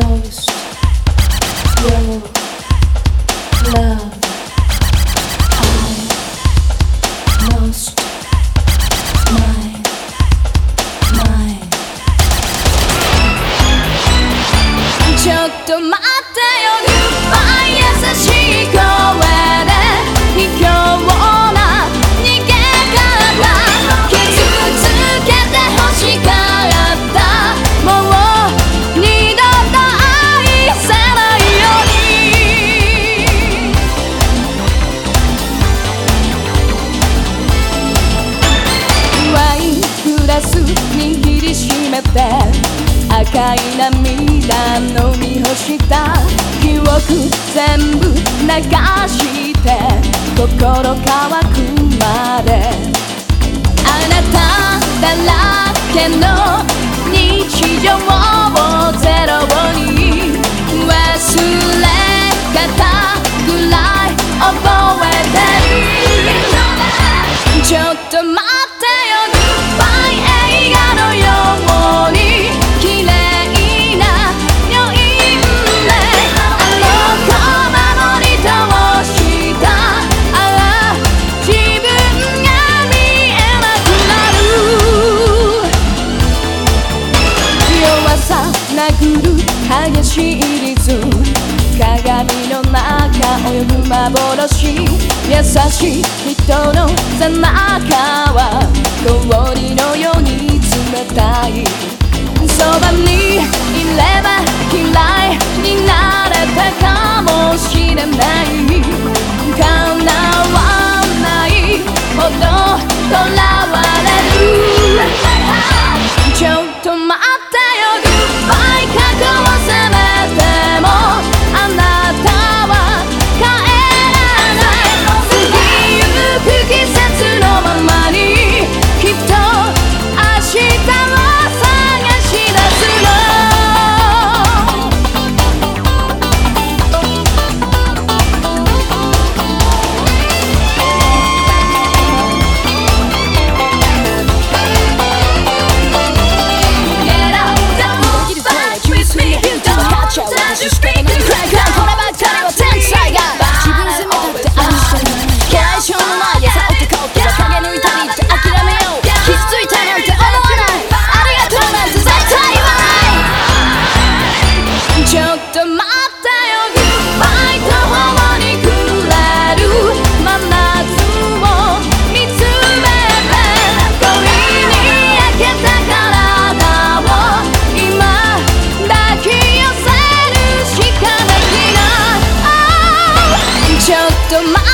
lonely 握りしめて赤い涙飲み干した。記憶全部流して心乾くまで。あなただらけの殴る激しいリズム鏡の中泳ぐ幻優しい人の背中は氷のように冷たいそばにいれば嫌いになれたかもしれない after my